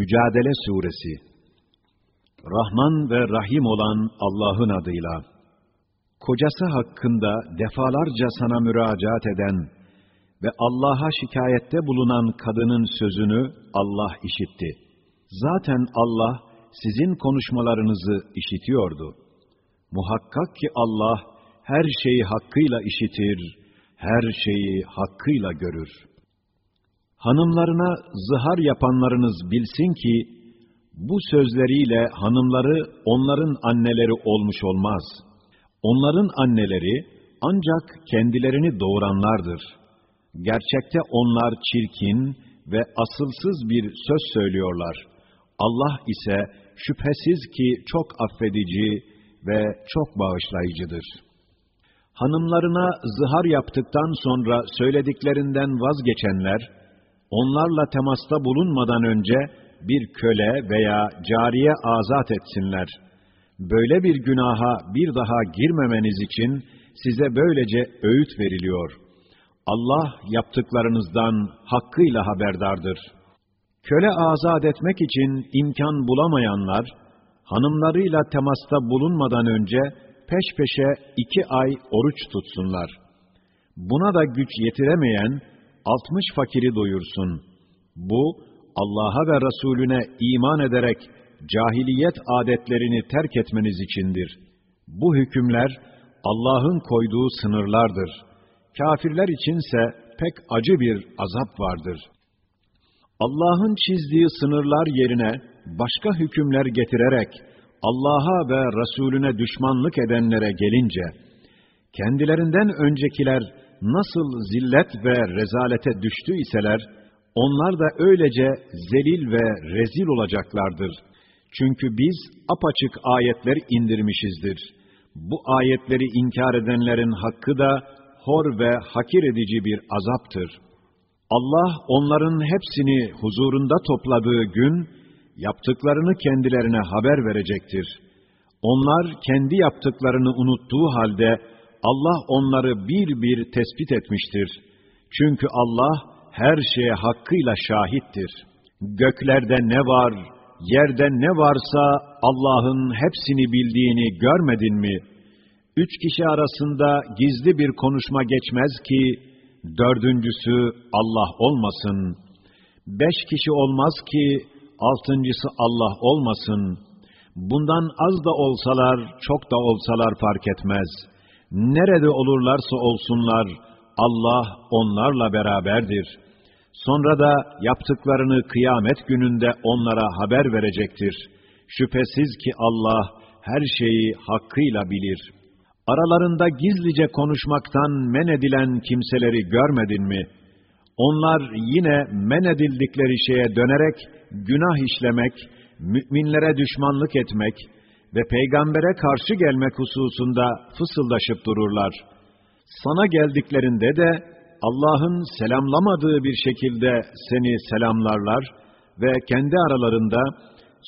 Mücadele Suresi Rahman ve Rahim olan Allah'ın adıyla. Kocası hakkında defalarca sana müracaat eden ve Allah'a şikayette bulunan kadının sözünü Allah işitti. Zaten Allah sizin konuşmalarınızı işitiyordu. Muhakkak ki Allah her şeyi hakkıyla işitir, her şeyi hakkıyla görür. Hanımlarına zihar yapanlarınız bilsin ki, bu sözleriyle hanımları onların anneleri olmuş olmaz. Onların anneleri ancak kendilerini doğuranlardır. Gerçekte onlar çirkin ve asılsız bir söz söylüyorlar. Allah ise şüphesiz ki çok affedici ve çok bağışlayıcıdır. Hanımlarına zihar yaptıktan sonra söylediklerinden vazgeçenler, onlarla temasta bulunmadan önce bir köle veya cariye azat etsinler. Böyle bir günaha bir daha girmemeniz için size böylece öğüt veriliyor. Allah yaptıklarınızdan hakkıyla haberdardır. Köle azat etmek için imkan bulamayanlar, hanımlarıyla temasta bulunmadan önce peş peşe iki ay oruç tutsunlar. Buna da güç yetiremeyen, altmış fakiri doyursun. Bu, Allah'a ve Resulüne iman ederek cahiliyet adetlerini terk etmeniz içindir. Bu hükümler Allah'ın koyduğu sınırlardır. Kafirler içinse pek acı bir azap vardır. Allah'ın çizdiği sınırlar yerine başka hükümler getirerek Allah'a ve Resulüne düşmanlık edenlere gelince, kendilerinden öncekiler nasıl zillet ve rezalete düştü iseler, onlar da öylece zelil ve rezil olacaklardır. Çünkü biz apaçık ayetler indirmişizdir. Bu ayetleri inkar edenlerin hakkı da hor ve hakir edici bir azaptır. Allah onların hepsini huzurunda topladığı gün, yaptıklarını kendilerine haber verecektir. Onlar kendi yaptıklarını unuttuğu halde, Allah onları bir bir tespit etmiştir. Çünkü Allah her şeye hakkıyla şahittir. Göklerde ne var, yerde ne varsa Allah'ın hepsini bildiğini görmedin mi? Üç kişi arasında gizli bir konuşma geçmez ki, dördüncüsü Allah olmasın. Beş kişi olmaz ki, altıncısı Allah olmasın. Bundan az da olsalar, çok da olsalar fark etmez.'' Nerede olurlarsa olsunlar, Allah onlarla beraberdir. Sonra da yaptıklarını kıyamet gününde onlara haber verecektir. Şüphesiz ki Allah her şeyi hakkıyla bilir. Aralarında gizlice konuşmaktan men edilen kimseleri görmedin mi? Onlar yine men edildikleri şeye dönerek günah işlemek, müminlere düşmanlık etmek, ve peygambere karşı gelmek hususunda fısıldaşıp dururlar. Sana geldiklerinde de Allah'ın selamlamadığı bir şekilde seni selamlarlar ve kendi aralarında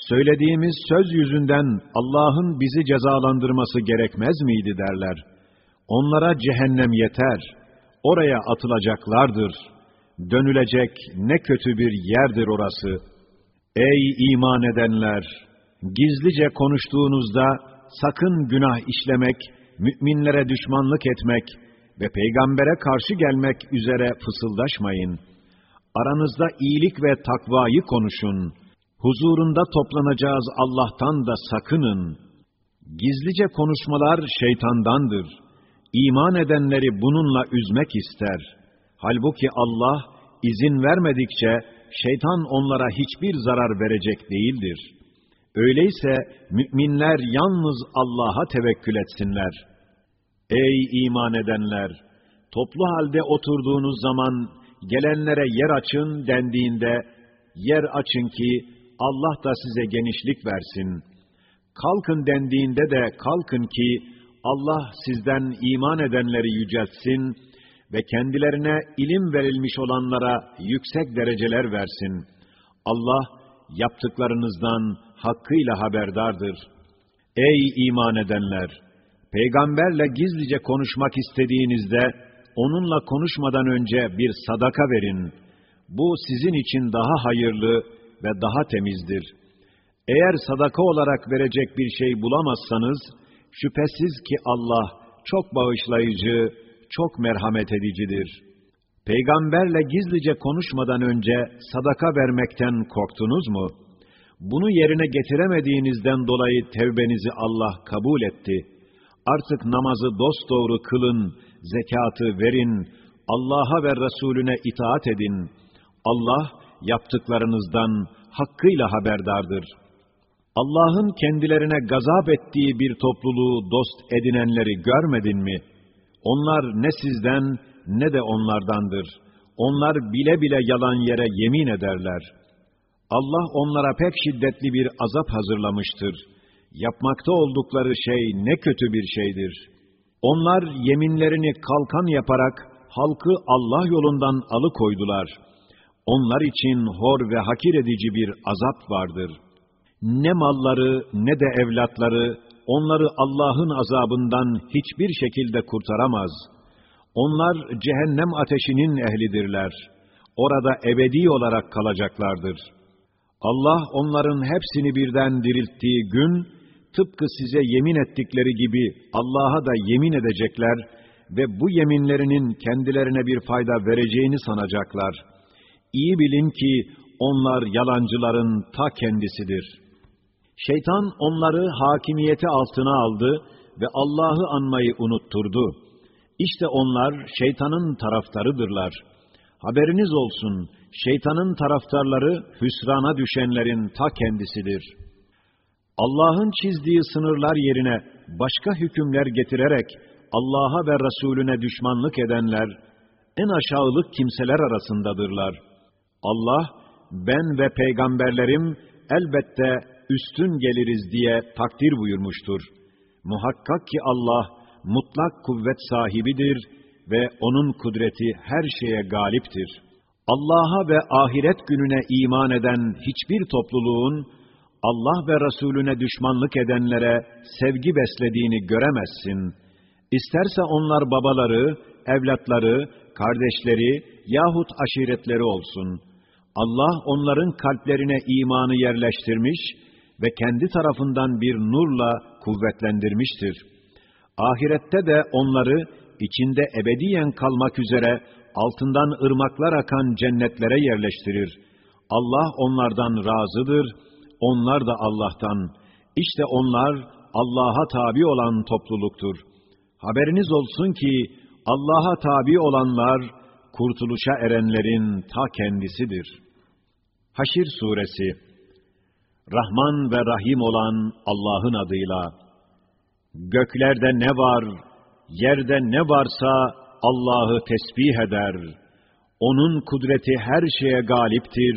söylediğimiz söz yüzünden Allah'ın bizi cezalandırması gerekmez miydi derler. Onlara cehennem yeter, oraya atılacaklardır. Dönülecek ne kötü bir yerdir orası. Ey iman edenler! Gizlice konuştuğunuzda sakın günah işlemek, müminlere düşmanlık etmek ve peygambere karşı gelmek üzere fısıldaşmayın. Aranızda iyilik ve takvayı konuşun. Huzurunda toplanacağız Allah'tan da sakının. Gizlice konuşmalar şeytandandır. İman edenleri bununla üzmek ister. Halbuki Allah izin vermedikçe şeytan onlara hiçbir zarar verecek değildir.'' Öyleyse müminler yalnız Allah'a tevekkül etsinler. Ey iman edenler! Toplu halde oturduğunuz zaman gelenlere yer açın dendiğinde, yer açın ki Allah da size genişlik versin. Kalkın dendiğinde de kalkın ki Allah sizden iman edenleri yüceltsin ve kendilerine ilim verilmiş olanlara yüksek dereceler versin. Allah yaptıklarınızdan hakkıyla haberdardır. Ey iman edenler! Peygamberle gizlice konuşmak istediğinizde, onunla konuşmadan önce bir sadaka verin. Bu sizin için daha hayırlı ve daha temizdir. Eğer sadaka olarak verecek bir şey bulamazsanız, şüphesiz ki Allah çok bağışlayıcı, çok merhamet edicidir. Peygamberle gizlice konuşmadan önce sadaka vermekten korktunuz mu? Bunu yerine getiremediğinizden dolayı tevbenizi Allah kabul etti. Artık namazı dosdoğru kılın, zekatı verin, Allah'a ve Resulüne itaat edin. Allah yaptıklarınızdan hakkıyla haberdardır. Allah'ın kendilerine gazap ettiği bir topluluğu dost edinenleri görmedin mi? Onlar ne sizden ne de onlardandır. Onlar bile bile yalan yere yemin ederler. Allah onlara pek şiddetli bir azap hazırlamıştır. Yapmakta oldukları şey ne kötü bir şeydir. Onlar yeminlerini kalkan yaparak halkı Allah yolundan alıkoydular. Onlar için hor ve hakir edici bir azap vardır. Ne malları ne de evlatları onları Allah'ın azabından hiçbir şekilde kurtaramaz. Onlar cehennem ateşinin ehlidirler. Orada ebedi olarak kalacaklardır. Allah onların hepsini birden dirilttiği gün, tıpkı size yemin ettikleri gibi Allah'a da yemin edecekler ve bu yeminlerinin kendilerine bir fayda vereceğini sanacaklar. İyi bilin ki onlar yalancıların ta kendisidir. Şeytan onları hakimiyeti altına aldı ve Allah'ı anmayı unutturdu. İşte onlar şeytanın taraftarıdırlar. Haberiniz olsun, şeytanın taraftarları hüsrana düşenlerin ta kendisidir. Allah'ın çizdiği sınırlar yerine başka hükümler getirerek Allah'a ve Resulüne düşmanlık edenler en aşağılık kimseler arasındadırlar. Allah, ben ve peygamberlerim elbette üstün geliriz diye takdir buyurmuştur. Muhakkak ki Allah mutlak kuvvet sahibidir ve onun kudreti her şeye galiptir. Allah'a ve ahiret gününe iman eden hiçbir topluluğun Allah ve Resulüne düşmanlık edenlere sevgi beslediğini göremezsin. İsterse onlar babaları, evlatları, kardeşleri yahut aşiretleri olsun. Allah onların kalplerine imanı yerleştirmiş ve kendi tarafından bir nurla kuvvetlendirmiştir. Ahirette de onları içinde ebediyen kalmak üzere altından ırmaklar akan cennetlere yerleştirir. Allah onlardan razıdır, onlar da Allah'tan. İşte onlar Allah'a tabi olan topluluktur. Haberiniz olsun ki Allah'a tabi olanlar kurtuluşa erenlerin ta kendisidir. Haşir Suresi Rahman ve Rahim olan Allah'ın adıyla Göklerde ne var, yerde ne varsa Allah'ı tesbih eder. Onun kudreti her şeye galiptir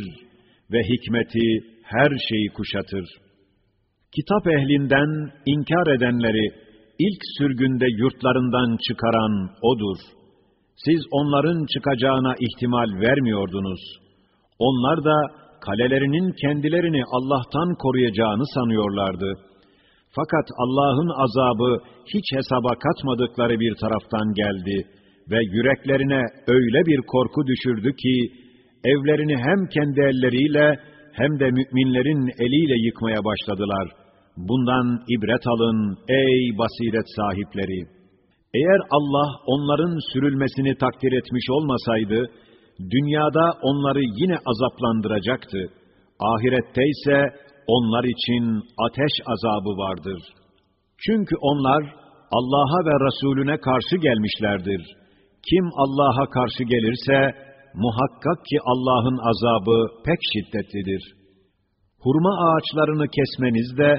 ve hikmeti her şeyi kuşatır. Kitap ehlinden inkar edenleri ilk sürgünde yurtlarından çıkaran O'dur. Siz onların çıkacağına ihtimal vermiyordunuz. Onlar da kalelerinin kendilerini Allah'tan koruyacağını sanıyorlardı. Fakat Allah'ın azabı hiç hesaba katmadıkları bir taraftan geldi ve yüreklerine öyle bir korku düşürdü ki, evlerini hem kendi elleriyle hem de müminlerin eliyle yıkmaya başladılar. Bundan ibret alın ey basiret sahipleri! Eğer Allah onların sürülmesini takdir etmiş olmasaydı, dünyada onları yine azaplandıracaktı. Ahirette ise onlar için ateş azabı vardır. Çünkü onlar Allah'a ve Resulüne karşı gelmişlerdir. Kim Allah'a karşı gelirse, muhakkak ki Allah'ın azabı pek şiddetlidir. Hurma ağaçlarını kesmeniz de,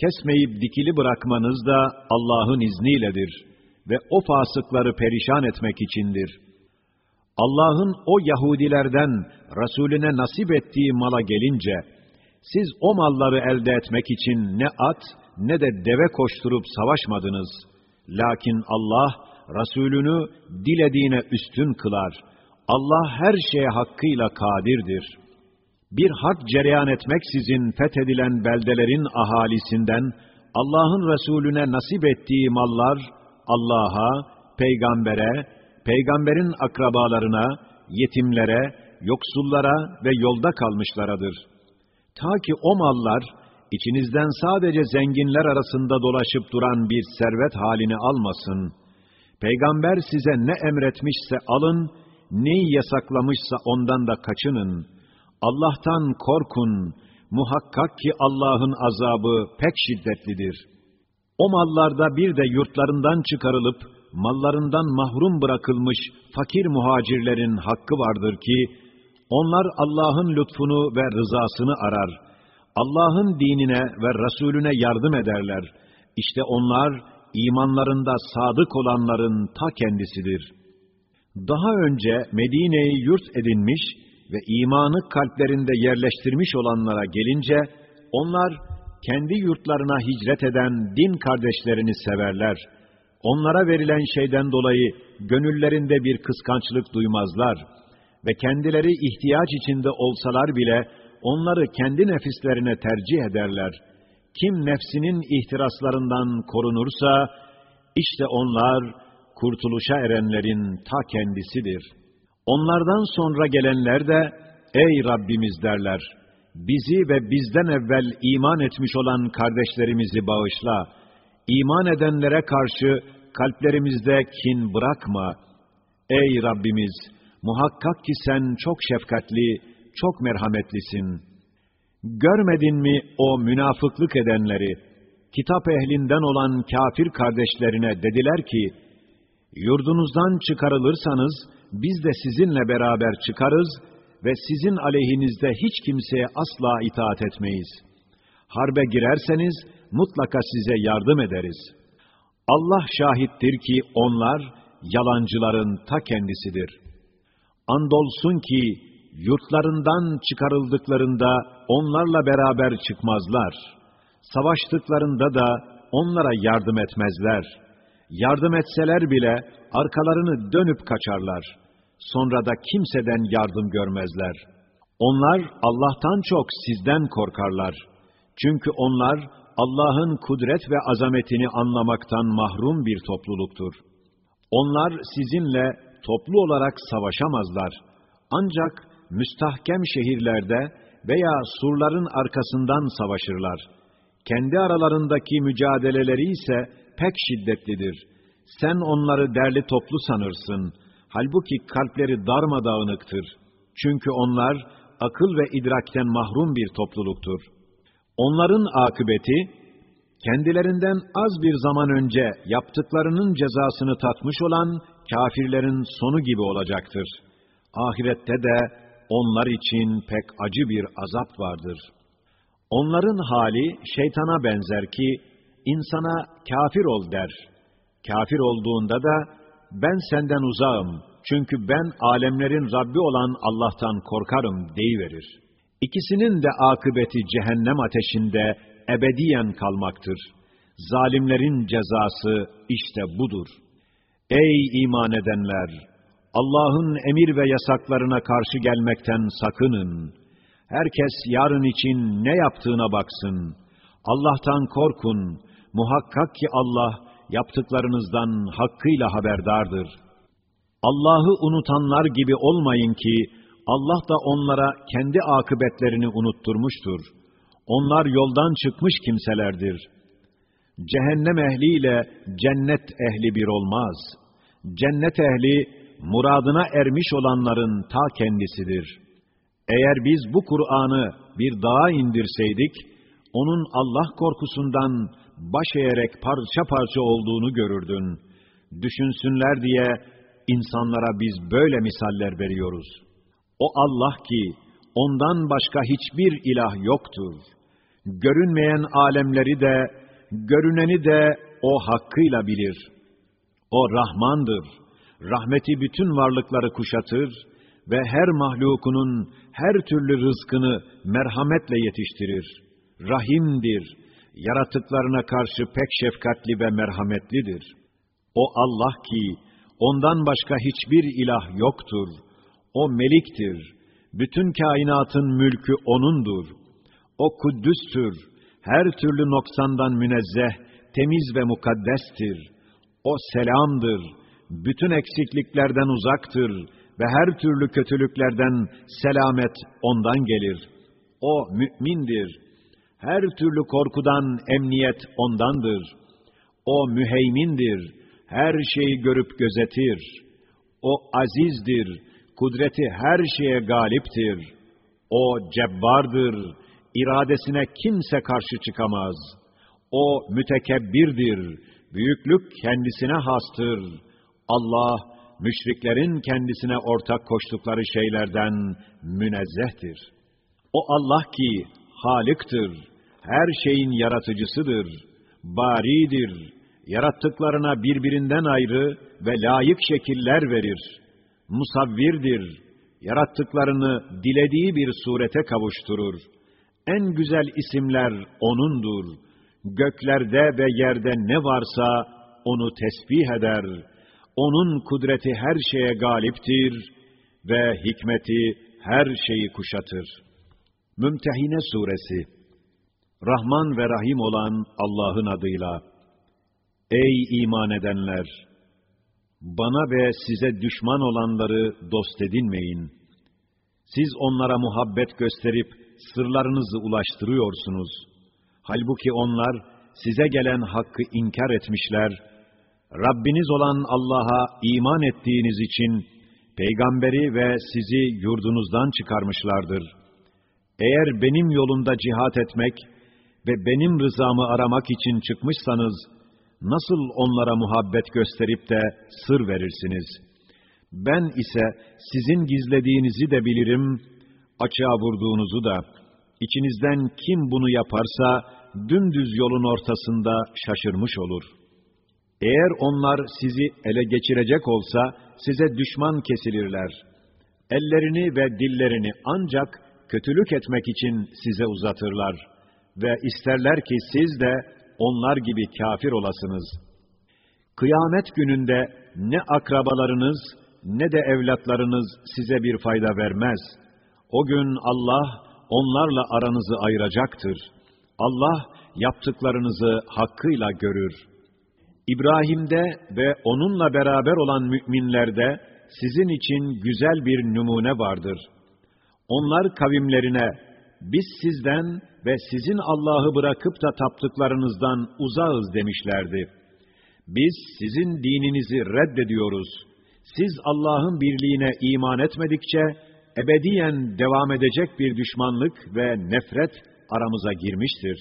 kesmeyip dikili bırakmanız da Allah'ın izniyledir ve o fasıkları perişan etmek içindir. Allah'ın o Yahudilerden Resulüne nasip ettiği mala gelince, siz o malları elde etmek için ne at ne de deve koşturup savaşmadınız. Lakin Allah, Resulünü dilediğine üstün kılar. Allah her şeye hakkıyla kadirdir. Bir hak cereyan etmeksizin fethedilen beldelerin ahalisinden Allah'ın Resulüne nasip ettiği mallar Allah'a, peygambere, peygamberin akrabalarına, yetimlere, yoksullara ve yolda kalmışlaradır. Ta ki o mallar, içinizden sadece zenginler arasında dolaşıp duran bir servet halini almasın. Peygamber size ne emretmişse alın, neyi yasaklamışsa ondan da kaçının. Allah'tan korkun, muhakkak ki Allah'ın azabı pek şiddetlidir. O mallarda bir de yurtlarından çıkarılıp, mallarından mahrum bırakılmış fakir muhacirlerin hakkı vardır ki, onlar Allah'ın lütfunu ve rızasını arar. Allah'ın dinine ve Resulüne yardım ederler. İşte onlar, imanlarında sadık olanların ta kendisidir. Daha önce Medine'yi yurt edinmiş ve imanı kalplerinde yerleştirmiş olanlara gelince, onlar kendi yurtlarına hicret eden din kardeşlerini severler. Onlara verilen şeyden dolayı gönüllerinde bir kıskançlık duymazlar ve kendileri ihtiyaç içinde olsalar bile onları kendi nefislerine tercih ederler. Kim nefsinin ihtiraslarından korunursa, işte onlar kurtuluşa erenlerin ta kendisidir. Onlardan sonra gelenler de, ey Rabbimiz derler, bizi ve bizden evvel iman etmiş olan kardeşlerimizi bağışla, iman edenlere karşı kalplerimizde kin bırakma. Ey Rabbimiz, muhakkak ki sen çok şefkatli, çok merhametlisin. Görmedin mi o münafıklık edenleri, kitap ehlinden olan kafir kardeşlerine dediler ki, yurdunuzdan çıkarılırsanız, biz de sizinle beraber çıkarız ve sizin aleyhinizde hiç kimseye asla itaat etmeyiz. Harbe girerseniz mutlaka size yardım ederiz. Allah şahittir ki onlar yalancıların ta kendisidir. Andolsun ki yurtlarından çıkarıldıklarında onlarla beraber çıkmazlar. Savaştıklarında da onlara yardım etmezler. Yardım etseler bile arkalarını dönüp kaçarlar. Sonra da kimseden yardım görmezler. Onlar Allah'tan çok sizden korkarlar. Çünkü onlar Allah'ın kudret ve azametini anlamaktan mahrum bir topluluktur. Onlar sizinle toplu olarak savaşamazlar. Ancak müstahkem şehirlerde veya surların arkasından savaşırlar. Kendi aralarındaki mücadeleleri ise pek şiddetlidir. Sen onları derli toplu sanırsın. Halbuki kalpleri darmadağınıktır. Çünkü onlar akıl ve idrakten mahrum bir topluluktur. Onların akıbeti, kendilerinden az bir zaman önce yaptıklarının cezasını tatmış olan kafirlerin sonu gibi olacaktır. Ahirette de onlar için pek acı bir azap vardır. Onların hali şeytana benzer ki, insana kafir ol der. Kafir olduğunda da, ben senden uzağım, çünkü ben alemlerin Rabbi olan Allah'tan korkarım deyiverir. İkisinin de akıbeti cehennem ateşinde ebediyen kalmaktır. Zalimlerin cezası işte budur. Ey iman edenler! Allah'ın emir ve yasaklarına karşı gelmekten sakının. Herkes yarın için ne yaptığına baksın. Allah'tan korkun. Muhakkak ki Allah yaptıklarınızdan hakkıyla haberdardır. Allah'ı unutanlar gibi olmayın ki Allah da onlara kendi akıbetlerini unutturmuştur. Onlar yoldan çıkmış kimselerdir. Cehennem ehliyle cennet ehli bir olmaz. Cennet ehli muradına ermiş olanların ta kendisidir. Eğer biz bu Kur'an'ı bir dağa indirseydik, onun Allah korkusundan baş eğerek parça parça olduğunu görürdün. Düşünsünler diye insanlara biz böyle misaller veriyoruz. O Allah ki, ondan başka hiçbir ilah yoktur. Görünmeyen alemleri de, görüneni de o hakkıyla bilir. O Rahmandır rahmeti bütün varlıkları kuşatır ve her mahlukunun her türlü rızkını merhametle yetiştirir. Rahimdir, yaratıklarına karşı pek şefkatli ve merhametlidir. O Allah ki, ondan başka hiçbir ilah yoktur. O meliktir, bütün kainatın mülkü O'nundur. O kuddüstür, her türlü noksandan münezzeh, temiz ve mukaddestir. O selamdır, bütün eksikliklerden uzaktır ve her türlü kötülüklerden selamet ondan gelir. O mü'mindir. Her türlü korkudan emniyet ondandır. O müheymindir. Her şeyi görüp gözetir. O azizdir. Kudreti her şeye galiptir. O cebbardır. İradesine kimse karşı çıkamaz. O mütekebbirdir. Büyüklük kendisine hastır. Allah, müşriklerin kendisine ortak koştukları şeylerden münezzehtir. O Allah ki, Halık'tır, her şeyin yaratıcısıdır, baridir, yarattıklarına birbirinden ayrı ve layık şekiller verir, musavvirdir, yarattıklarını dilediği bir surete kavuşturur. En güzel isimler O'nundur. Göklerde ve yerde ne varsa O'nu tesbih eder. O'nun kudreti her şeye galiptir ve hikmeti her şeyi kuşatır. Mümtehine Suresi Rahman ve Rahim olan Allah'ın adıyla Ey iman edenler! Bana ve size düşman olanları dost edinmeyin. Siz onlara muhabbet gösterip sırlarınızı ulaştırıyorsunuz. Halbuki onlar size gelen hakkı inkar etmişler. Rabbiniz olan Allah'a iman ettiğiniz için peygamberi ve sizi yurdunuzdan çıkarmışlardır. Eğer benim yolumda cihat etmek ve benim rızamı aramak için çıkmışsanız, nasıl onlara muhabbet gösterip de sır verirsiniz? Ben ise sizin gizlediğinizi de bilirim, açığa vurduğunuzu da, içinizden kim bunu yaparsa, dümdüz yolun ortasında şaşırmış olur. Eğer onlar sizi ele geçirecek olsa, size düşman kesilirler. Ellerini ve dillerini ancak kötülük etmek için size uzatırlar. Ve isterler ki siz de onlar gibi kafir olasınız. Kıyamet gününde ne akrabalarınız ne de evlatlarınız size bir fayda vermez. O gün Allah onlarla aranızı ayıracaktır. Allah yaptıklarınızı hakkıyla görür. İbrahim'de ve onunla beraber olan müminlerde sizin için güzel bir numune vardır. Onlar kavimlerine, biz sizden ve sizin Allah'ı bırakıp da taptıklarınızdan uzağız demişlerdi. Biz sizin dininizi reddediyoruz. Siz Allah'ın birliğine iman etmedikçe, ebediyen devam edecek bir düşmanlık ve nefret aramıza girmiştir.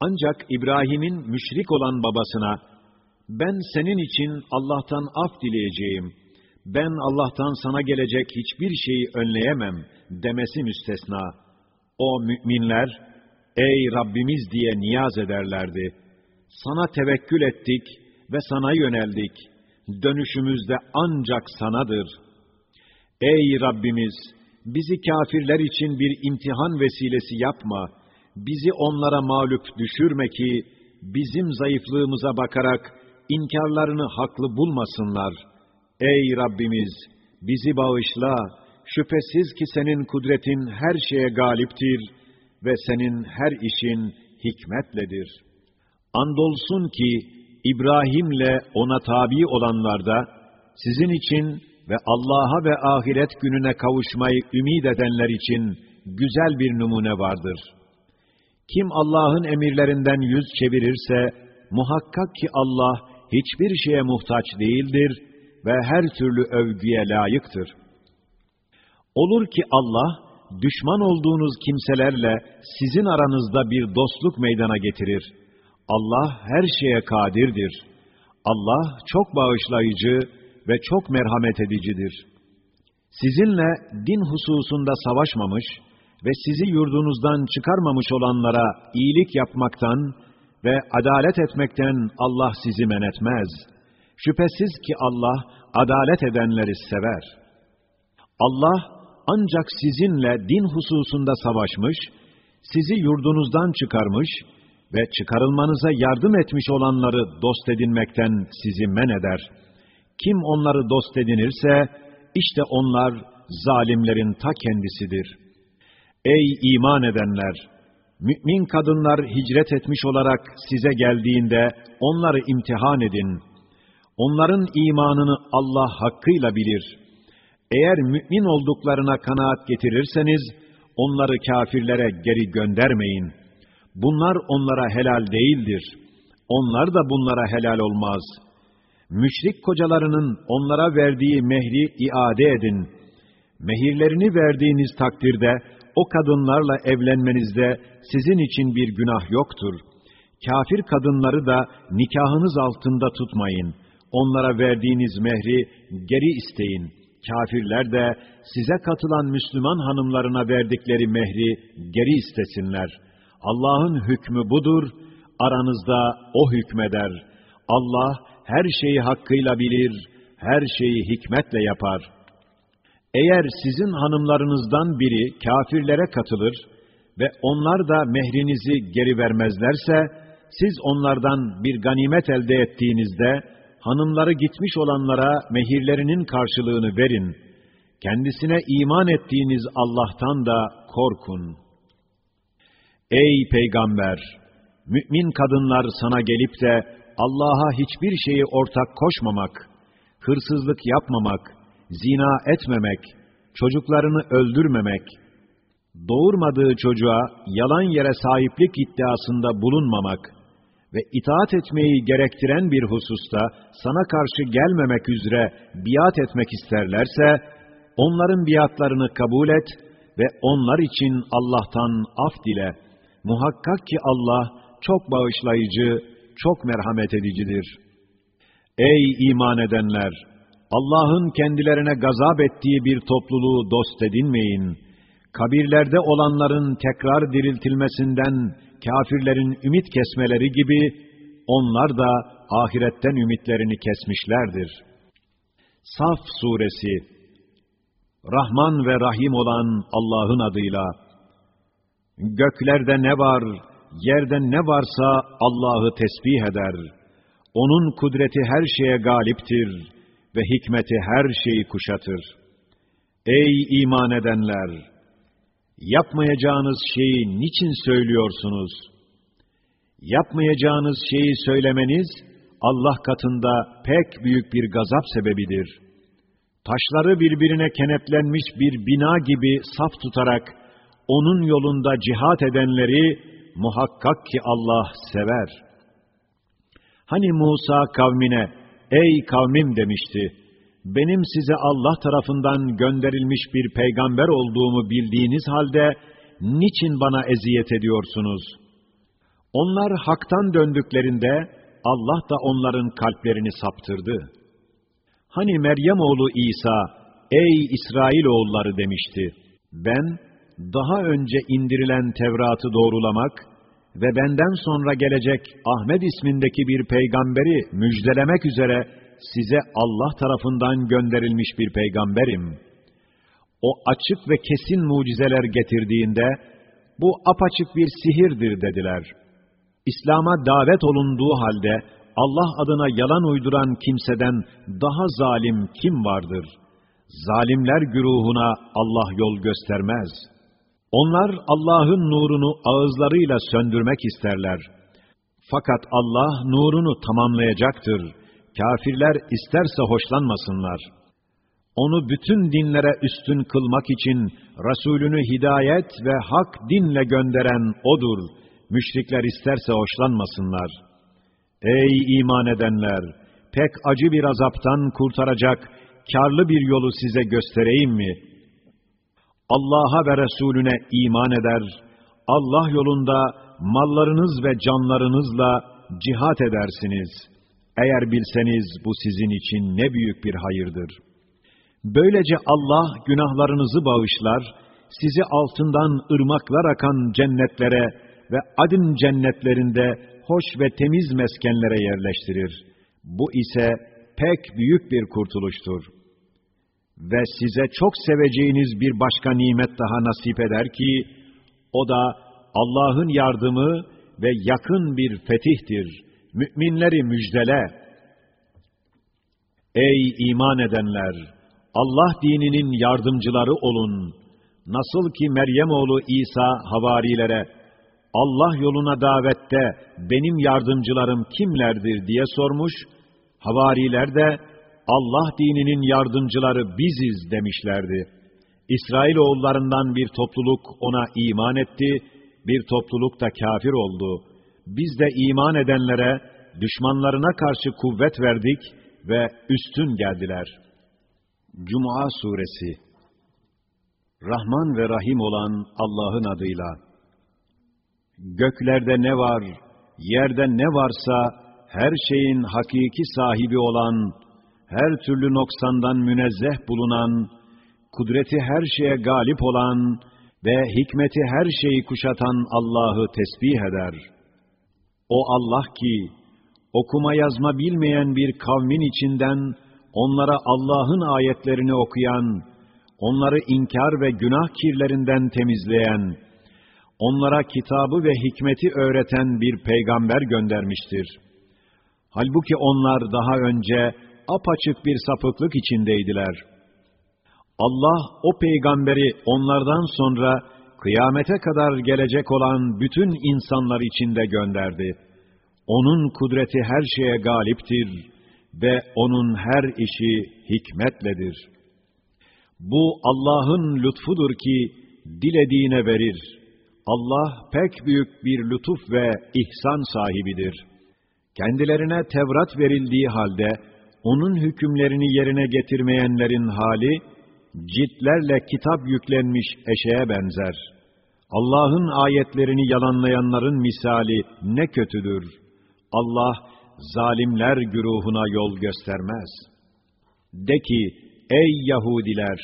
Ancak İbrahim'in müşrik olan babasına, ben senin için Allah'tan af dileyeceğim, ben Allah'tan sana gelecek hiçbir şeyi önleyemem demesi müstesna. O müminler, ey Rabbimiz diye niyaz ederlerdi. Sana tevekkül ettik ve sana yöneldik. Dönüşümüzde ancak sanadır. Ey Rabbimiz! Bizi kafirler için bir imtihan vesilesi yapma. Bizi onlara mağlup düşürme ki, bizim zayıflığımıza bakarak inkarlarını haklı bulmasınlar. Ey Rabbimiz! Bizi bağışla. Şüphesiz ki senin kudretin her şeye galiptir ve senin her işin hikmetledir. Andolsun ki, İbrahim'le ona tabi olanlarda, sizin için ve Allah'a ve ahiret gününe kavuşmayı ümid edenler için güzel bir numune vardır. Kim Allah'ın emirlerinden yüz çevirirse, muhakkak ki Allah hiçbir şeye muhtaç değildir ve her türlü övgüye layıktır. Olur ki Allah, düşman olduğunuz kimselerle sizin aranızda bir dostluk meydana getirir. Allah her şeye kadirdir. Allah çok bağışlayıcı ve çok merhamet edicidir. Sizinle din hususunda savaşmamış ve sizi yurdunuzdan çıkarmamış olanlara iyilik yapmaktan ve adalet etmekten Allah sizi men etmez. Şüphesiz ki Allah adalet edenleri sever. Allah ancak sizinle din hususunda savaşmış, sizi yurdunuzdan çıkarmış ve çıkarılmanıza yardım etmiş olanları dost edinmekten sizi men eder. Kim onları dost edinirse, işte onlar zalimlerin ta kendisidir. Ey iman edenler! Mümin kadınlar hicret etmiş olarak size geldiğinde onları imtihan edin. Onların imanını Allah hakkıyla bilir. Eğer mümin olduklarına kanaat getirirseniz, onları kafirlere geri göndermeyin. Bunlar onlara helal değildir. Onlar da bunlara helal olmaz. Müşrik kocalarının onlara verdiği mehri iade edin. Mehirlerini verdiğiniz takdirde o kadınlarla evlenmenizde sizin için bir günah yoktur. Kafir kadınları da nikahınız altında tutmayın. Onlara verdiğiniz mehri geri isteyin. Kafirler de size katılan Müslüman hanımlarına verdikleri mehri geri istesinler. Allah'ın hükmü budur, aranızda O hükmeder. Allah her şeyi hakkıyla bilir, her şeyi hikmetle yapar. Eğer sizin hanımlarınızdan biri kafirlere katılır ve onlar da mehrinizi geri vermezlerse, siz onlardan bir ganimet elde ettiğinizde, hanımları gitmiş olanlara mehirlerinin karşılığını verin. Kendisine iman ettiğiniz Allah'tan da korkun. Ey Peygamber! Mümin kadınlar sana gelip de Allah'a hiçbir şeyi ortak koşmamak, hırsızlık yapmamak, zina etmemek, çocuklarını öldürmemek, doğurmadığı çocuğa yalan yere sahiplik iddiasında bulunmamak, ve itaat etmeyi gerektiren bir hususta sana karşı gelmemek üzere biat etmek isterlerse, onların biatlarını kabul et ve onlar için Allah'tan af dile. Muhakkak ki Allah çok bağışlayıcı, çok merhamet edicidir. Ey iman edenler! Allah'ın kendilerine gazap ettiği bir topluluğu dost edinmeyin. Kabirlerde olanların tekrar diriltilmesinden kafirlerin ümit kesmeleri gibi onlar da ahiretten ümitlerini kesmişlerdir. Saf suresi Rahman ve Rahim olan Allah'ın adıyla Göklerde ne var, yerde ne varsa Allah'ı tesbih eder. Onun kudreti her şeye galiptir ve hikmeti her şeyi kuşatır. Ey iman edenler! Yapmayacağınız şeyi niçin söylüyorsunuz? Yapmayacağınız şeyi söylemeniz Allah katında pek büyük bir gazap sebebidir. Taşları birbirine kenetlenmiş bir bina gibi saf tutarak onun yolunda cihat edenleri muhakkak ki Allah sever. Hani Musa kavmine, ey kavmim demişti, benim size Allah tarafından gönderilmiş bir peygamber olduğumu bildiğiniz halde, niçin bana eziyet ediyorsunuz? Onlar haktan döndüklerinde, Allah da onların kalplerini saptırdı. Hani Meryem oğlu İsa, ey İsrail oğulları demişti, ben, daha önce indirilen Tevrat'ı doğrulamak ve benden sonra gelecek Ahmet ismindeki bir peygamberi müjdelemek üzere size Allah tarafından gönderilmiş bir peygamberim. O açık ve kesin mucizeler getirdiğinde, bu apaçık bir sihirdir dediler. İslam'a davet olunduğu halde, Allah adına yalan uyduran kimseden daha zalim kim vardır? Zalimler güruhuna Allah yol göstermez. Onlar Allah'ın nurunu ağızlarıyla söndürmek isterler. Fakat Allah nurunu tamamlayacaktır Kafirler isterse hoşlanmasınlar. Onu bütün dinlere üstün kılmak için Resulünü hidayet ve hak dinle gönderen O'dur. Müşrikler isterse hoşlanmasınlar. Ey iman edenler! Pek acı bir azaptan kurtaracak, karlı bir yolu size göstereyim mi? Allah'a ve Resulüne iman eder, Allah yolunda mallarınız ve canlarınızla cihat edersiniz.'' Eğer bilseniz bu sizin için ne büyük bir hayırdır. Böylece Allah günahlarınızı bağışlar, sizi altından ırmaklar akan cennetlere ve adın cennetlerinde hoş ve temiz meskenlere yerleştirir. Bu ise pek büyük bir kurtuluştur. Ve size çok seveceğiniz bir başka nimet daha nasip eder ki, o da Allah'ın yardımı ve yakın bir fetihtir.'' müminleri müjdele. Ey iman edenler! Allah dininin yardımcıları olun. Nasıl ki Meryem oğlu İsa havarilere, Allah yoluna davette benim yardımcılarım kimlerdir diye sormuş, havariler de Allah dininin yardımcıları biziz demişlerdi. İsrailoğullarından bir topluluk ona iman etti, bir topluluk da kafir oldu. Biz de iman edenlere, düşmanlarına karşı kuvvet verdik ve üstün geldiler. Cuma Suresi Rahman ve Rahim olan Allah'ın adıyla. Göklerde ne var, yerde ne varsa, her şeyin hakiki sahibi olan, her türlü noksandan münezzeh bulunan, kudreti her şeye galip olan ve hikmeti her şeyi kuşatan Allah'ı tesbih eder. O Allah ki, okuma yazma bilmeyen bir kavmin içinden, onlara Allah'ın ayetlerini okuyan, onları inkar ve günah kirlerinden temizleyen, onlara kitabı ve hikmeti öğreten bir peygamber göndermiştir. Halbuki onlar daha önce apaçık bir sapıklık içindeydiler. Allah o peygamberi onlardan sonra kıyamete kadar gelecek olan bütün insanlar içinde gönderdi. Onun kudreti her şeye galiptir ve onun her işi hikmetledir. Bu Allah'ın lütfudur ki dilediğine verir. Allah pek büyük bir lütuf ve ihsan sahibidir. Kendilerine Tevrat verildiği halde onun hükümlerini yerine getirmeyenlerin hali ciltlerle kitap yüklenmiş eşeğe benzer. Allah'ın ayetlerini yalanlayanların misali ne kötüdür. Allah zalimler güruhuna yol göstermez. De ki, ey Yahudiler!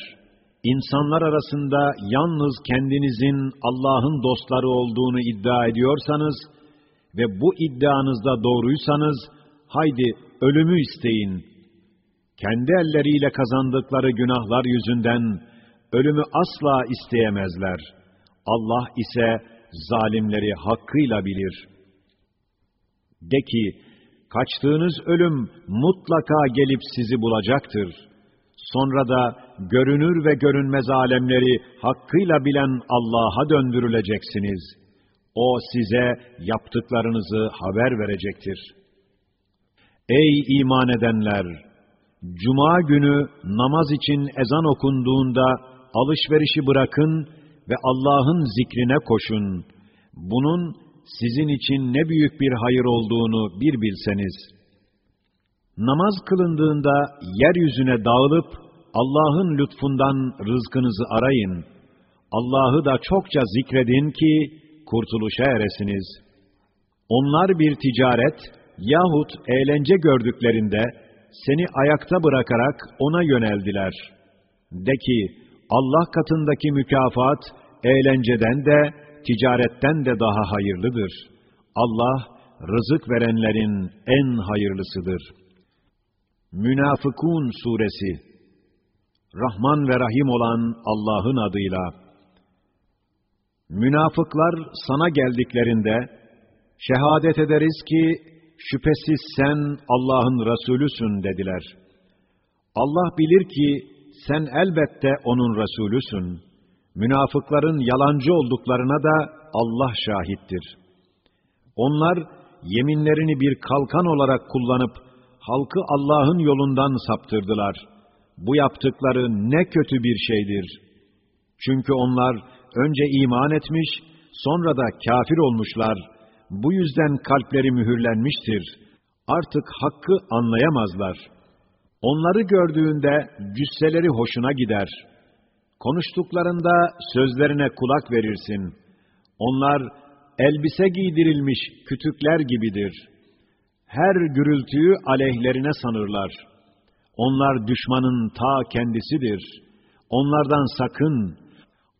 İnsanlar arasında yalnız kendinizin Allah'ın dostları olduğunu iddia ediyorsanız ve bu iddianızda doğruysanız, haydi ölümü isteyin. Kendi elleriyle kazandıkları günahlar yüzünden ölümü asla isteyemezler. Allah ise zalimleri hakkıyla bilir. De ki, kaçtığınız ölüm mutlaka gelip sizi bulacaktır. Sonra da görünür ve görünmez alemleri hakkıyla bilen Allah'a döndürüleceksiniz. O size yaptıklarınızı haber verecektir. Ey iman edenler! Cuma günü namaz için ezan okunduğunda alışverişi bırakın ve Allah'ın zikrine koşun. Bunun sizin için ne büyük bir hayır olduğunu bir bilseniz. Namaz kılındığında yeryüzüne dağılıp Allah'ın lütfundan rızkınızı arayın. Allah'ı da çokça zikredin ki kurtuluşa eresiniz. Onlar bir ticaret yahut eğlence gördüklerinde seni ayakta bırakarak ona yöneldiler. De ki, Allah katındaki mükafat, eğlenceden de, ticaretten de daha hayırlıdır. Allah, rızık verenlerin en hayırlısıdır. Münafıkun Suresi Rahman ve Rahim olan Allah'ın adıyla Münafıklar sana geldiklerinde, şehadet ederiz ki, şüphesiz sen Allah'ın Resulüsün dediler. Allah bilir ki, sen elbette onun Resulüsün. Münafıkların yalancı olduklarına da Allah şahittir. Onlar, yeminlerini bir kalkan olarak kullanıp, halkı Allah'ın yolundan saptırdılar. Bu yaptıkları ne kötü bir şeydir. Çünkü onlar, önce iman etmiş, sonra da kafir olmuşlar. Bu yüzden kalpleri mühürlenmiştir. Artık hakkı anlayamazlar. Onları gördüğünde cüsseleri hoşuna gider. Konuştuklarında sözlerine kulak verirsin. Onlar elbise giydirilmiş kütükler gibidir. Her gürültüyü aleyhlerine sanırlar. Onlar düşmanın ta kendisidir. Onlardan sakın,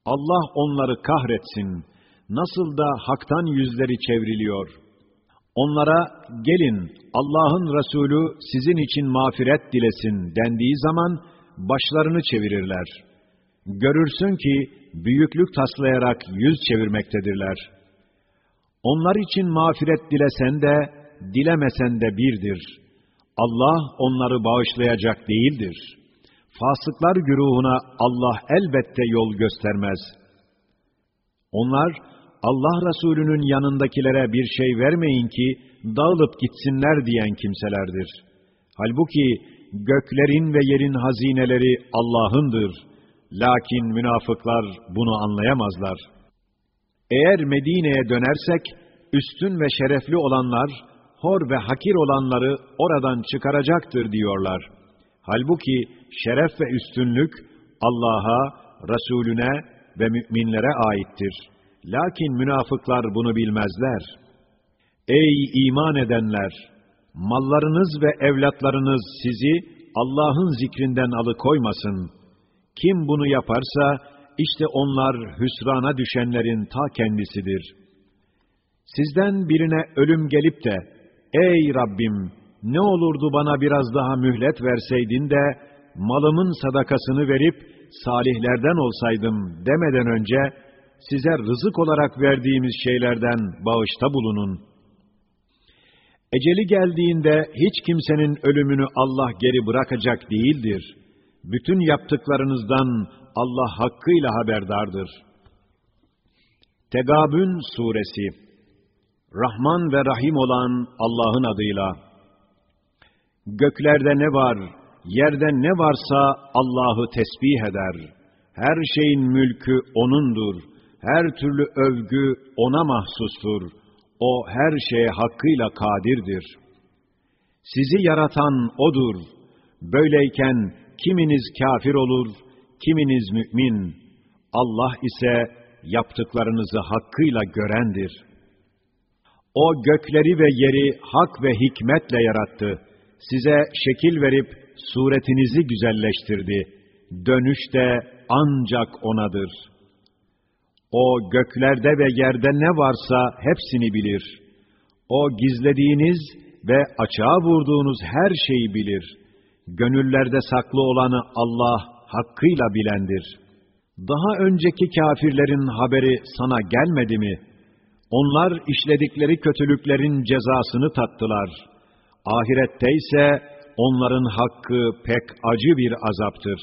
Allah onları kahretsin. Nasıl da haktan yüzleri çevriliyor. Onlara gelin Allah'ın Resulü sizin için mağfiret dilesin dendiği zaman başlarını çevirirler. Görürsün ki büyüklük taslayarak yüz çevirmektedirler. Onlar için mağfiret dilesen de, dilemesen de birdir. Allah onları bağışlayacak değildir.'' fasıklar güruhuna Allah elbette yol göstermez. Onlar, Allah Resulü'nün yanındakilere bir şey vermeyin ki, dağılıp gitsinler diyen kimselerdir. Halbuki, göklerin ve yerin hazineleri Allah'ındır. Lakin münafıklar bunu anlayamazlar. Eğer Medine'ye dönersek, üstün ve şerefli olanlar, hor ve hakir olanları oradan çıkaracaktır diyorlar. Halbuki şeref ve üstünlük Allah'a, Resulüne ve müminlere aittir. Lakin münafıklar bunu bilmezler. Ey iman edenler! Mallarınız ve evlatlarınız sizi Allah'ın zikrinden alıkoymasın. Kim bunu yaparsa, işte onlar hüsrana düşenlerin ta kendisidir. Sizden birine ölüm gelip de, Ey Rabbim! Ne olurdu bana biraz daha mühlet verseydin de, malımın sadakasını verip, salihlerden olsaydım demeden önce, size rızık olarak verdiğimiz şeylerden bağışta bulunun. Eceli geldiğinde hiç kimsenin ölümünü Allah geri bırakacak değildir. Bütün yaptıklarınızdan Allah hakkıyla haberdardır. Tegabün Suresi Rahman ve Rahim olan Allah'ın adıyla Göklerde ne var, yerde ne varsa Allah'ı tesbih eder. Her şeyin mülkü O'nundur. Her türlü övgü O'na mahsustur. O her şeye hakkıyla kadirdir. Sizi yaratan O'dur. Böyleyken kiminiz kafir olur, kiminiz mümin. Allah ise yaptıklarınızı hakkıyla görendir. O gökleri ve yeri hak ve hikmetle yarattı. Size şekil verip suretinizi güzelleştirdi. Dönüş de ancak O'nadır. O göklerde ve yerde ne varsa hepsini bilir. O gizlediğiniz ve açığa vurduğunuz her şeyi bilir. Gönüllerde saklı olanı Allah hakkıyla bilendir. Daha önceki kafirlerin haberi sana gelmedi mi? Onlar işledikleri kötülüklerin cezasını tattılar. Ahirette ise onların hakkı pek acı bir azaptır.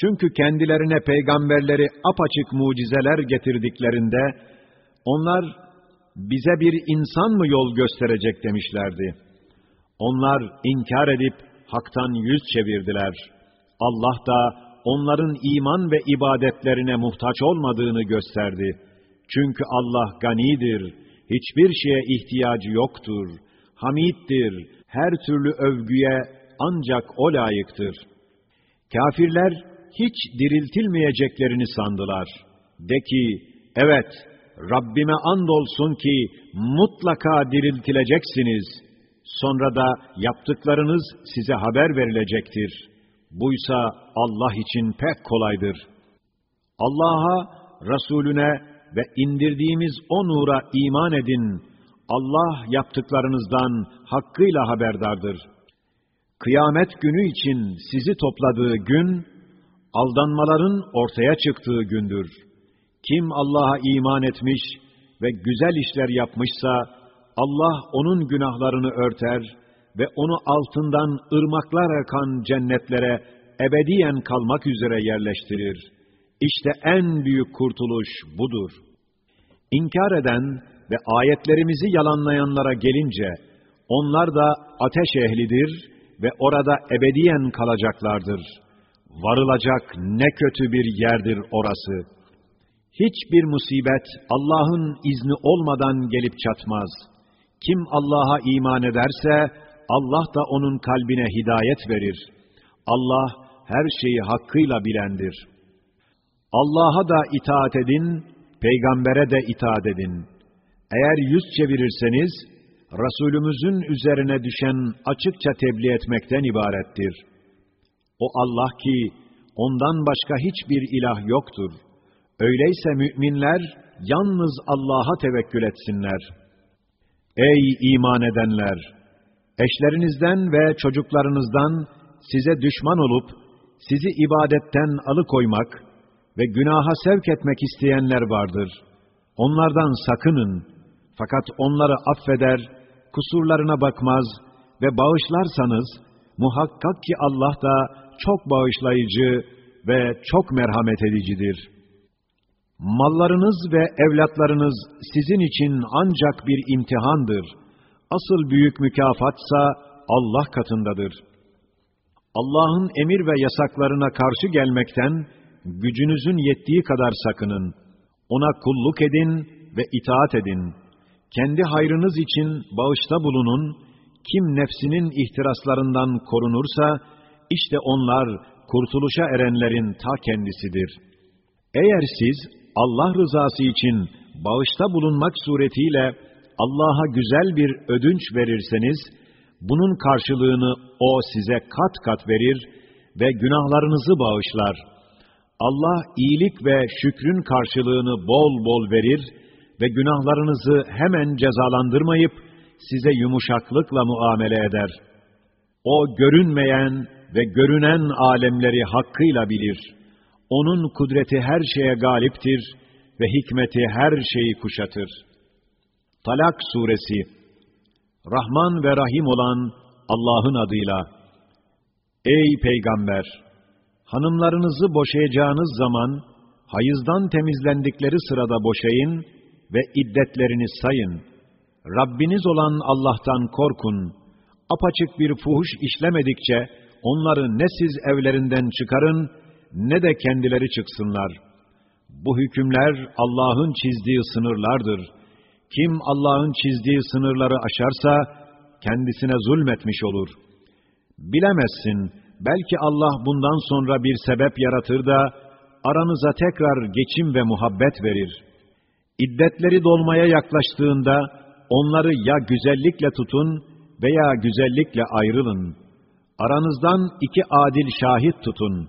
Çünkü kendilerine peygamberleri apaçık mucizeler getirdiklerinde, onlar bize bir insan mı yol gösterecek demişlerdi. Onlar inkar edip haktan yüz çevirdiler. Allah da onların iman ve ibadetlerine muhtaç olmadığını gösterdi. Çünkü Allah ganidir, hiçbir şeye ihtiyacı yoktur, hamiddir, her türlü övgüye ancak O layıktır. Kafirler hiç diriltilmeyeceklerini sandılar. De ki, evet, Rabbime andolsun ki mutlaka diriltileceksiniz. Sonra da yaptıklarınız size haber verilecektir. Buysa Allah için pek kolaydır. Allah'a, Resulüne ve indirdiğimiz o nura iman edin. Allah yaptıklarınızdan hakkıyla haberdardır. Kıyamet günü için sizi topladığı gün, aldanmaların ortaya çıktığı gündür. Kim Allah'a iman etmiş ve güzel işler yapmışsa, Allah onun günahlarını örter ve onu altından ırmaklar akan cennetlere ebediyen kalmak üzere yerleştirir. İşte en büyük kurtuluş budur. İnkar eden ve ayetlerimizi yalanlayanlara gelince, onlar da ateş ehlidir ve orada ebediyen kalacaklardır.'' Varılacak ne kötü bir yerdir orası. Hiçbir musibet Allah'ın izni olmadan gelip çatmaz. Kim Allah'a iman ederse, Allah da onun kalbine hidayet verir. Allah her şeyi hakkıyla bilendir. Allah'a da itaat edin, peygambere de itaat edin. Eğer yüz çevirirseniz, Resulümüzün üzerine düşen açıkça tebliğ etmekten ibarettir.'' O Allah ki ondan başka hiçbir ilah yoktur. Öyleyse müminler yalnız Allah'a tevekkül etsinler. Ey iman edenler! Eşlerinizden ve çocuklarınızdan size düşman olup, sizi ibadetten alıkoymak ve günaha sevk etmek isteyenler vardır. Onlardan sakının. Fakat onları affeder, kusurlarına bakmaz ve bağışlarsanız, muhakkak ki Allah da çok bağışlayıcı ve çok merhamet edicidir. Mallarınız ve evlatlarınız sizin için ancak bir imtihandır. Asıl büyük mükafatsa Allah katındadır. Allah'ın emir ve yasaklarına karşı gelmekten gücünüzün yettiği kadar sakının. Ona kulluk edin ve itaat edin. Kendi hayrınız için bağışta bulunun. Kim nefsinin ihtiraslarından korunursa, işte onlar kurtuluşa erenlerin ta kendisidir. Eğer siz Allah rızası için bağışta bulunmak suretiyle Allah'a güzel bir ödünç verirseniz, bunun karşılığını O size kat kat verir ve günahlarınızı bağışlar. Allah iyilik ve şükrün karşılığını bol bol verir ve günahlarınızı hemen cezalandırmayıp size yumuşaklıkla muamele eder. O görünmeyen ve görünen alemleri hakkıyla bilir. Onun kudreti her şeye galiptir ve hikmeti her şeyi kuşatır. Talak suresi Rahman ve Rahim olan Allah'ın adıyla Ey Peygamber! Hanımlarınızı boşayacağınız zaman hayızdan temizlendikleri sırada boşayın ve iddetlerini sayın. Rabbiniz olan Allah'tan korkun. Apaçık bir fuhuş işlemedikçe onları ne siz evlerinden çıkarın ne de kendileri çıksınlar. Bu hükümler Allah'ın çizdiği sınırlardır. Kim Allah'ın çizdiği sınırları aşarsa kendisine zulmetmiş olur. Bilemezsin, belki Allah bundan sonra bir sebep yaratır da aranıza tekrar geçim ve muhabbet verir. İddetleri dolmaya yaklaştığında onları ya güzellikle tutun veya güzellikle ayrılın. Aranızdan iki adil şahit tutun.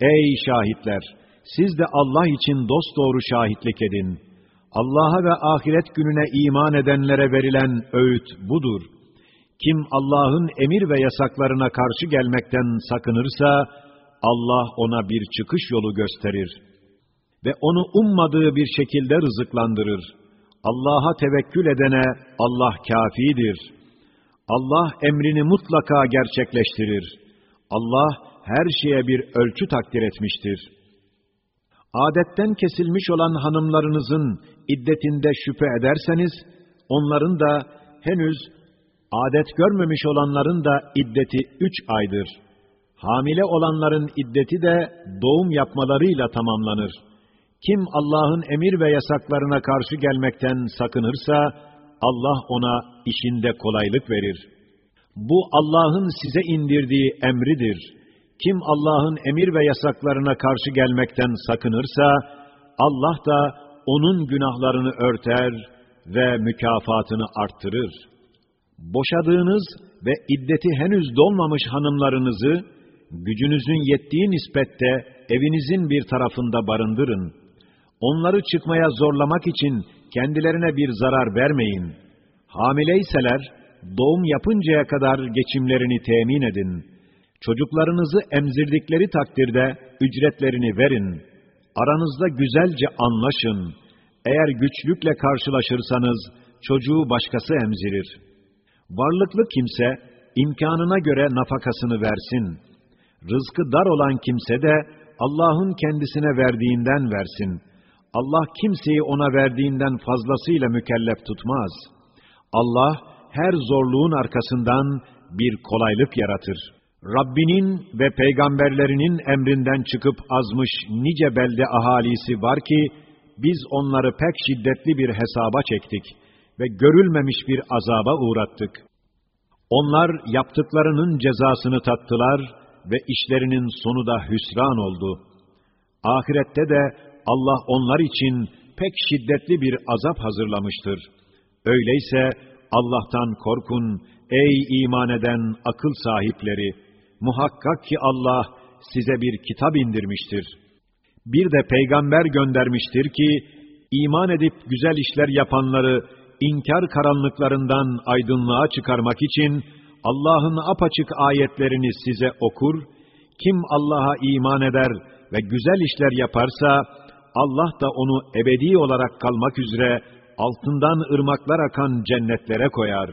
Ey şahitler! Siz de Allah için dosdoğru şahitlik edin. Allah'a ve ahiret gününe iman edenlere verilen öğüt budur. Kim Allah'ın emir ve yasaklarına karşı gelmekten sakınırsa, Allah ona bir çıkış yolu gösterir. Ve onu ummadığı bir şekilde rızıklandırır. Allah'a tevekkül edene Allah kafidir. Allah emrini mutlaka gerçekleştirir. Allah her şeye bir ölçü takdir etmiştir. Adetten kesilmiş olan hanımlarınızın iddetinde şüphe ederseniz, onların da henüz adet görmemiş olanların da iddeti üç aydır. Hamile olanların iddeti de doğum yapmalarıyla tamamlanır. Kim Allah'ın emir ve yasaklarına karşı gelmekten sakınırsa, Allah ona işinde kolaylık verir. Bu Allah'ın size indirdiği emridir. Kim Allah'ın emir ve yasaklarına karşı gelmekten sakınırsa, Allah da onun günahlarını örter ve mükafatını arttırır. Boşadığınız ve iddeti henüz dolmamış hanımlarınızı, gücünüzün yettiği nispette evinizin bir tarafında barındırın. Onları çıkmaya zorlamak için kendilerine bir zarar vermeyin. Hamileyseler, doğum yapıncaya kadar geçimlerini temin edin. Çocuklarınızı emzirdikleri takdirde ücretlerini verin. Aranızda güzelce anlaşın. Eğer güçlükle karşılaşırsanız, çocuğu başkası emzirir. Varlıklı kimse, imkanına göre nafakasını versin. Rızkı dar olan kimse de, Allah'ın kendisine verdiğinden versin.'' Allah kimseyi ona verdiğinden fazlasıyla mükellef tutmaz. Allah her zorluğun arkasından bir kolaylık yaratır. Rabbinin ve peygamberlerinin emrinden çıkıp azmış nice belde ahalisi var ki, biz onları pek şiddetli bir hesaba çektik ve görülmemiş bir azaba uğrattık. Onlar yaptıklarının cezasını tattılar ve işlerinin sonu da hüsran oldu. Ahirette de Allah onlar için pek şiddetli bir azap hazırlamıştır. Öyleyse Allah'tan korkun ey iman eden akıl sahipleri. Muhakkak ki Allah size bir kitap indirmiştir. Bir de peygamber göndermiştir ki, iman edip güzel işler yapanları inkar karanlıklarından aydınlığa çıkarmak için Allah'ın apaçık ayetlerini size okur, kim Allah'a iman eder ve güzel işler yaparsa, Allah da onu ebedi olarak kalmak üzere altından ırmaklar akan cennetlere koyar.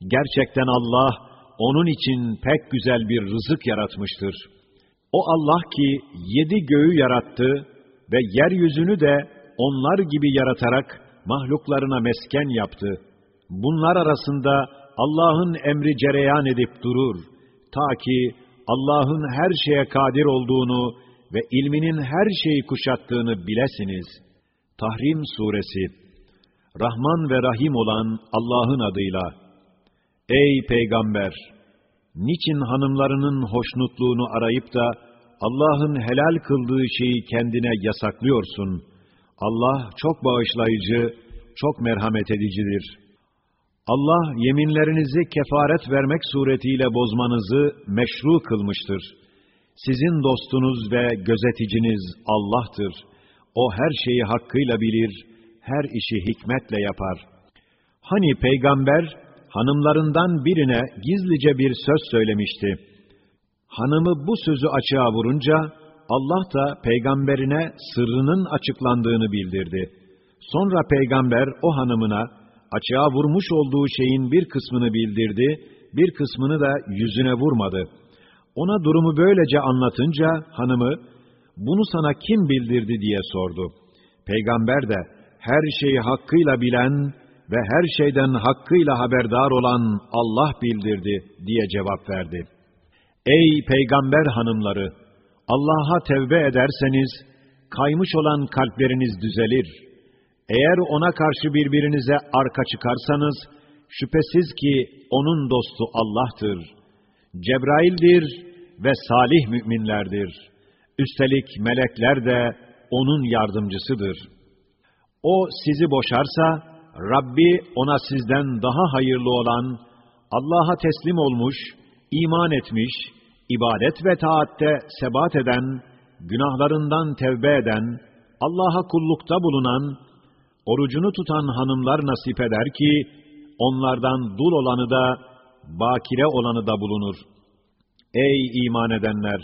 Gerçekten Allah onun için pek güzel bir rızık yaratmıştır. O Allah ki yedi göğü yarattı ve yeryüzünü de onlar gibi yaratarak mahluklarına mesken yaptı. Bunlar arasında Allah'ın emri cereyan edip durur. Ta ki Allah'ın her şeye kadir olduğunu ve ilminin her şeyi kuşattığını bilesiniz. Tahrim Suresi Rahman ve Rahim olan Allah'ın adıyla. Ey Peygamber! Niçin hanımlarının hoşnutluğunu arayıp da Allah'ın helal kıldığı şeyi kendine yasaklıyorsun? Allah çok bağışlayıcı, çok merhamet edicidir. Allah yeminlerinizi kefaret vermek suretiyle bozmanızı meşru kılmıştır. Sizin dostunuz ve gözeticiniz Allah'tır. O her şeyi hakkıyla bilir, her işi hikmetle yapar. Hani peygamber hanımlarından birine gizlice bir söz söylemişti. Hanımı bu sözü açığa vurunca Allah da peygamberine sırrının açıklandığını bildirdi. Sonra peygamber o hanımına açığa vurmuş olduğu şeyin bir kısmını bildirdi, bir kısmını da yüzüne vurmadı. Ona durumu böylece anlatınca hanımı, bunu sana kim bildirdi diye sordu. Peygamber de, her şeyi hakkıyla bilen ve her şeyden hakkıyla haberdar olan Allah bildirdi diye cevap verdi. Ey peygamber hanımları! Allah'a tevbe ederseniz, kaymış olan kalpleriniz düzelir. Eğer ona karşı birbirinize arka çıkarsanız, şüphesiz ki onun dostu Allah'tır. Cebrail'dir ve salih müminlerdir. Üstelik melekler de onun yardımcısıdır. O sizi boşarsa, Rabbi ona sizden daha hayırlı olan, Allah'a teslim olmuş, iman etmiş, ibadet ve taatte sebat eden, günahlarından tevbe eden, Allah'a kullukta bulunan, orucunu tutan hanımlar nasip eder ki, onlardan dul olanı da, bakire olanı da bulunur. Ey iman edenler!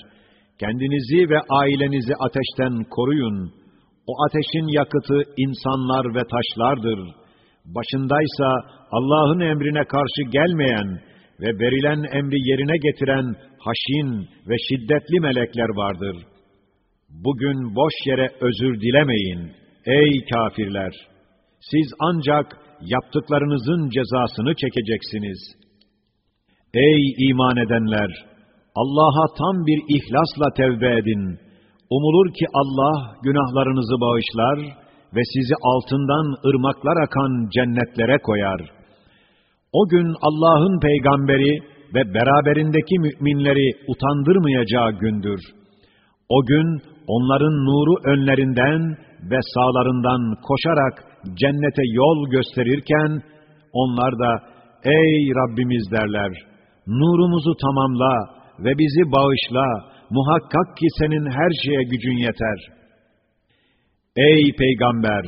Kendinizi ve ailenizi ateşten koruyun. O ateşin yakıtı insanlar ve taşlardır. Başındaysa Allah'ın emrine karşı gelmeyen ve verilen emri yerine getiren haşin ve şiddetli melekler vardır. Bugün boş yere özür dilemeyin ey kafirler! Siz ancak yaptıklarınızın cezasını çekeceksiniz. Ey iman edenler! Allah'a tam bir ihlasla tevbe edin. Umulur ki Allah günahlarınızı bağışlar ve sizi altından ırmaklar akan cennetlere koyar. O gün Allah'ın peygamberi ve beraberindeki müminleri utandırmayacağı gündür. O gün onların nuru önlerinden ve sağlarından koşarak cennete yol gösterirken, onlar da, ey Rabbimiz derler, nurumuzu tamamla ve bizi bağışla, muhakkak ki senin her şeye gücün yeter. Ey Peygamber!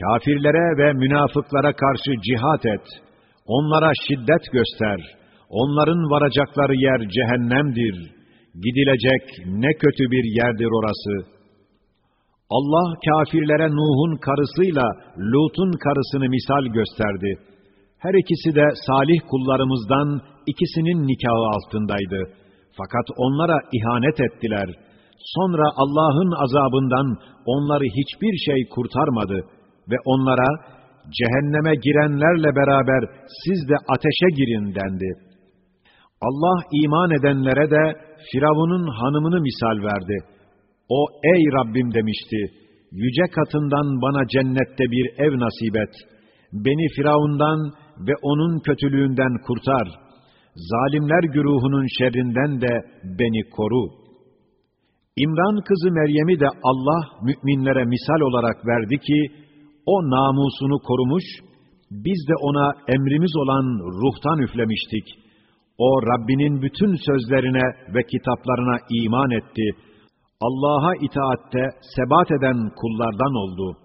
Kafirlere ve münafıklara karşı cihat et. Onlara şiddet göster. Onların varacakları yer cehennemdir. Gidilecek ne kötü bir yerdir orası.'' Allah kafirlere Nuh'un karısıyla Lut'un karısını misal gösterdi. Her ikisi de salih kullarımızdan ikisinin nikahı altındaydı. Fakat onlara ihanet ettiler. Sonra Allah'ın azabından onları hiçbir şey kurtarmadı ve onlara cehenneme girenlerle beraber siz de ateşe girin dendi. Allah iman edenlere de Firavun'un hanımını misal verdi.'' O ey Rabbim demişti, yüce katından bana cennette bir ev nasip et. Beni Firavundan ve onun kötülüğünden kurtar. Zalimler güruhunun şerrinden de beni koru. İmran kızı Meryem'i de Allah müminlere misal olarak verdi ki, o namusunu korumuş, biz de ona emrimiz olan ruhtan üflemiştik. O Rabbinin bütün sözlerine ve kitaplarına iman etti.'' Allah'a itaatte sebat eden kullardan oldu.